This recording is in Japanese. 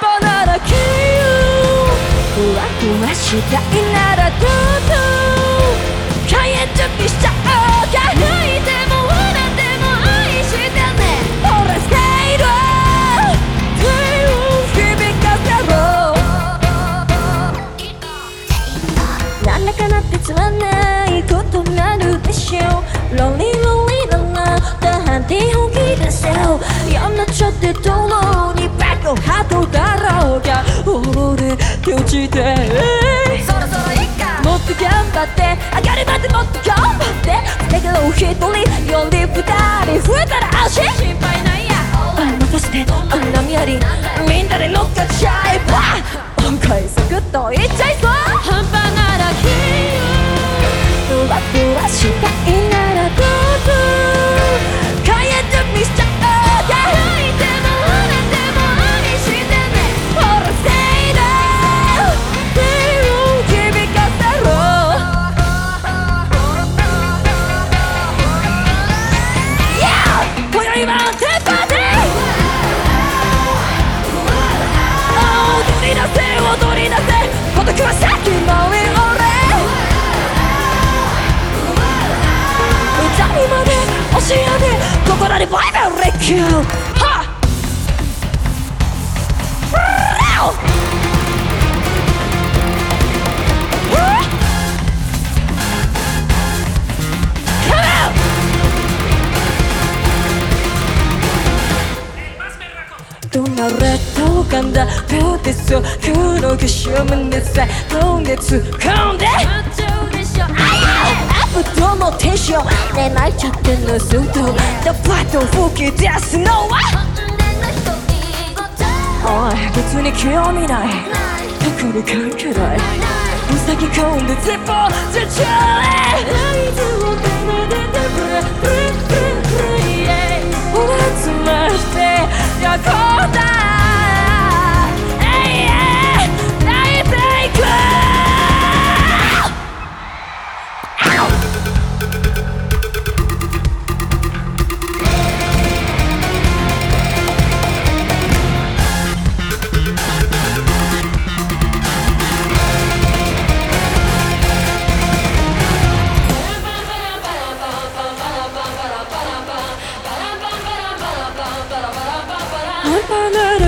端なら消えよふわふわしたいならどうぞ開演準備しちゃおうか泣いても笑っても愛してねほらスケート手を響かせろなんだかなってつまんないことになるでしょうロリロリだなだって本気でしょやんなっちゃって道路俺気落ちて。そろそろいっか。もっと頑張って。上がるまでもっと頑張って。だけど一人より二人増えたら安心心配ないや。あ任せてあ波あり。みんなで乗っかっちゃえば。今回サクッといっちゃいそう revival, Rick! Ha! Don't know red token that put this so cool no kiss you in don't get to come there よねまいちゃってのすと。ドバッと吹き出すのは？おい別に興味ない。に関係ない。ふさぎ込んで絶望絶頂へ。Ampara